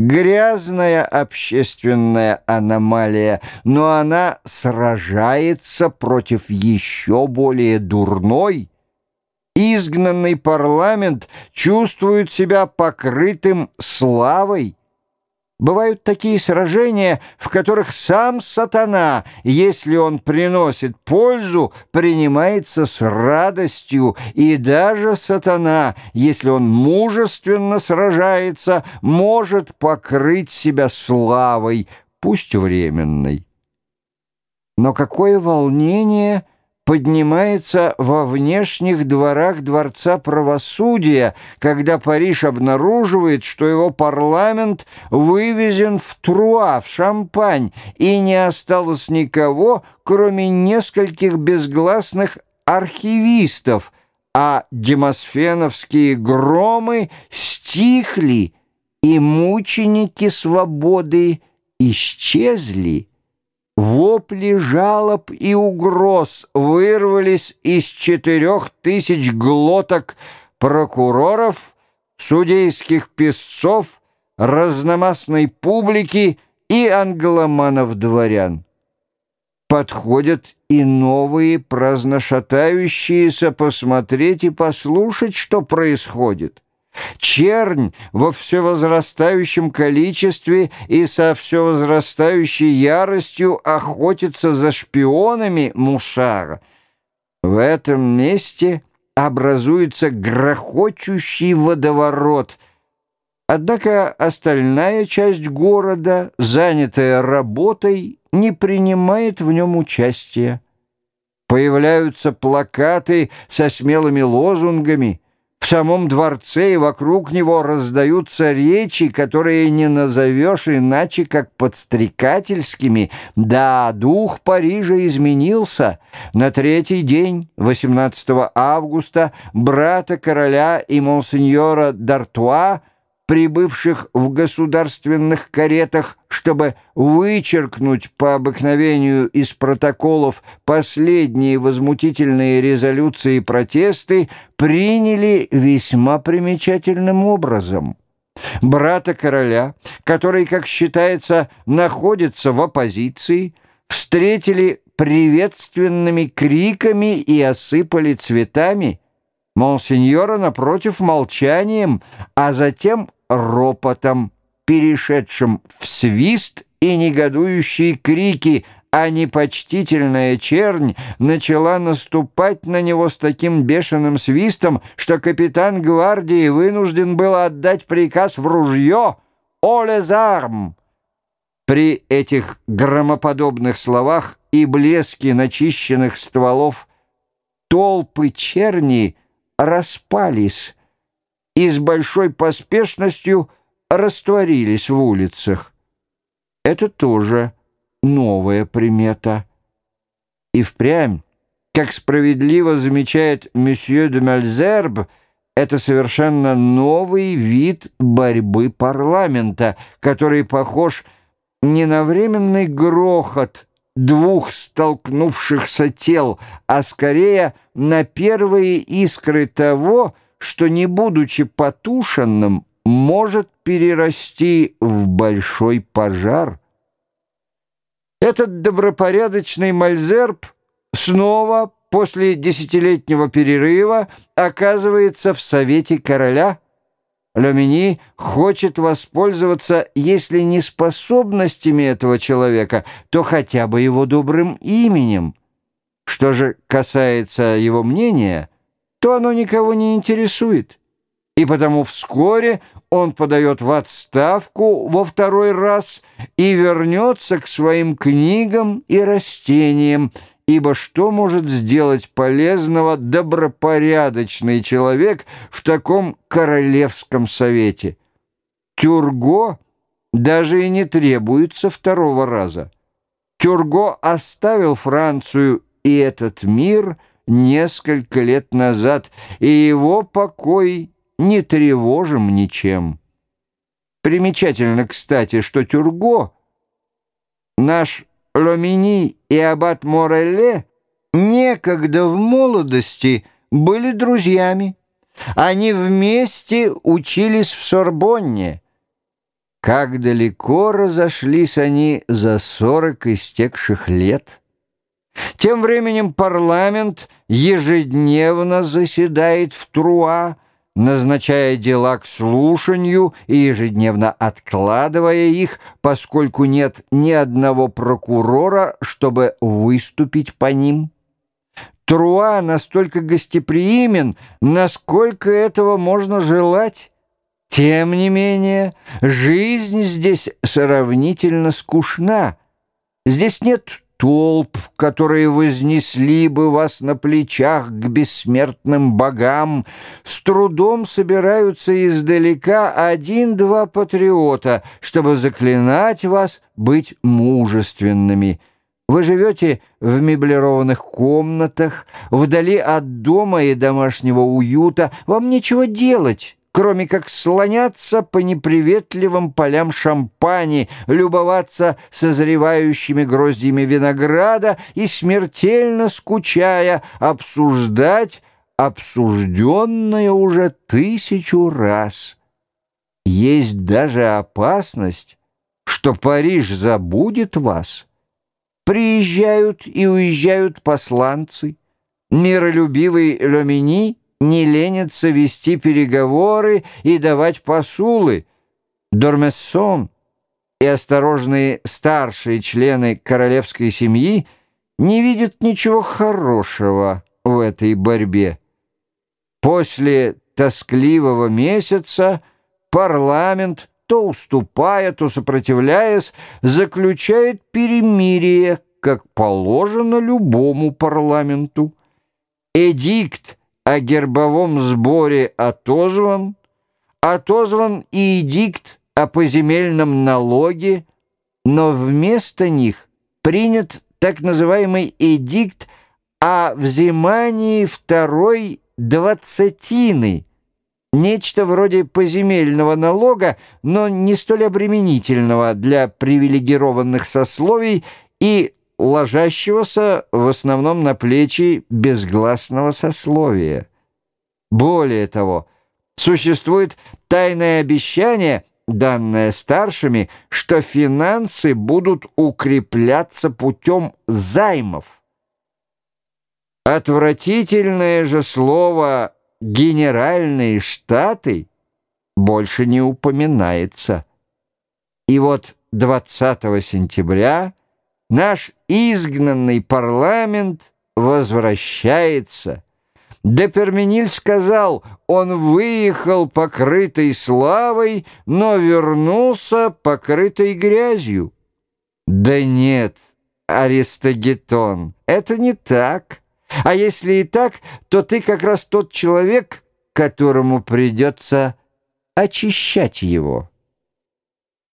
Грязная общественная аномалия, но она сражается против еще более дурной. Изгнанный парламент чувствует себя покрытым славой. Бывают такие сражения, в которых сам сатана, если он приносит пользу, принимается с радостью, и даже сатана, если он мужественно сражается, может покрыть себя славой, пусть временной. Но какое волнение поднимается во внешних дворах Дворца правосудия, когда Париж обнаруживает, что его парламент вывезен в Труа, в Шампань, и не осталось никого, кроме нескольких безгласных архивистов, а демосфеновские громы стихли, и мученики свободы исчезли. Вопли жалоб и угроз вырвались из четырех тысяч глоток прокуроров, судейских песцов, разномастной публики и англоманов-дворян. Подходят и новые праздношатающиеся посмотреть и послушать, что происходит. Чернь во всевозрастающем количестве и со всевозрастающей яростью охотится за шпионами Мушара. В этом месте образуется грохочущий водоворот. Однако остальная часть города, занятая работой, не принимает в нем участия. Появляются плакаты со смелыми лозунгами – в самом дворце и вокруг него раздаются речи, которые не назовешь иначе, как подстрекательскими. Да, дух Парижа изменился. На третий день, 18 августа, брата короля и монсеньора Д'Артуа прибывших в государственных каретах, чтобы вычеркнуть по обыкновению из протоколов последние возмутительные резолюции и протесты, приняли весьма примечательным образом. Брата короля, который, как считается, находится в оппозиции, встретили приветственными криками и осыпали цветами, Монсеньора, напротив, молчанием, а затем ропотом, перешедшим в свист и негодующие крики, а непочтительная чернь начала наступать на него с таким бешеным свистом, что капитан гвардии вынужден был отдать приказ в ружье «О лезарм!». При этих громоподобных словах и блеске начищенных стволов толпы черни распались, и с большой поспешностью растворились в улицах. Это тоже новая примета. И впрямь, как справедливо замечает месье де Мальзерб, это совершенно новый вид борьбы парламента, который похож не на временный грохот двух столкнувшихся тел, а скорее на первые искры того, что, не будучи потушенным, может перерасти в большой пожар. Этот добропорядочный Мальзерб снова после десятилетнего перерыва оказывается в Совете Короля. Ломини хочет воспользоваться, если не способностями этого человека, то хотя бы его добрым именем. Что же касается его мнения – то оно никого не интересует. И потому вскоре он подает в отставку во второй раз и вернется к своим книгам и растениям, ибо что может сделать полезного добропорядочный человек в таком королевском совете? Тюрго даже и не требуется второго раза. Тюрго оставил Францию и этот мир – несколько лет назад, и его покой не тревожим ничем. Примечательно, кстати, что Тюрго, наш Ломини и аббат Морелле некогда в молодости были друзьями. Они вместе учились в Сорбонне. Как далеко разошлись они за сорок истекших лет. Тем временем парламент ежедневно заседает в Труа, назначая дела к слушанию и ежедневно откладывая их, поскольку нет ни одного прокурора, чтобы выступить по ним. Труа настолько гостеприимен, насколько этого можно желать. Тем не менее, жизнь здесь сравнительно скучна. Здесь нет толп, которые вознесли бы вас на плечах к бессмертным богам, с трудом собираются издалека один-два патриота, чтобы заклинать вас быть мужественными. Вы живете в меблированных комнатах, вдали от дома и домашнего уюта, вам нечего делать» кроме как слоняться по неприветливым полям шампани, любоваться созревающими гроздьями винограда и, смертельно скучая, обсуждать обсужденное уже тысячу раз. Есть даже опасность, что Париж забудет вас. Приезжают и уезжают посланцы, миролюбивый Ломини — не ленится вести переговоры и давать посулы. Дормессон и осторожные старшие члены королевской семьи не видят ничего хорошего в этой борьбе. После тоскливого месяца парламент, то уступая, то сопротивляясь, заключает перемирие, как положено любому парламенту. Эдикт о гербовом сборе отозван, отозван и эдикт о поземельном налоге, но вместо них принят так называемый эдикт о взимании второй двадцатины, нечто вроде поземельного налога, но не столь обременительного для привилегированных сословий и ложащегося в основном на плечи безгласного сословия. Более того, существует тайное обещание, данное старшими, что финансы будут укрепляться путем займов. Отвратительное же слово «генеральные штаты» больше не упоминается. И вот 20 сентября Наш изгнанный парламент возвращается. Депермениль сказал, он выехал покрытой славой, но вернулся покрытой грязью. Да нет, Аристогетон, это не так. А если и так, то ты как раз тот человек, которому придется очищать его».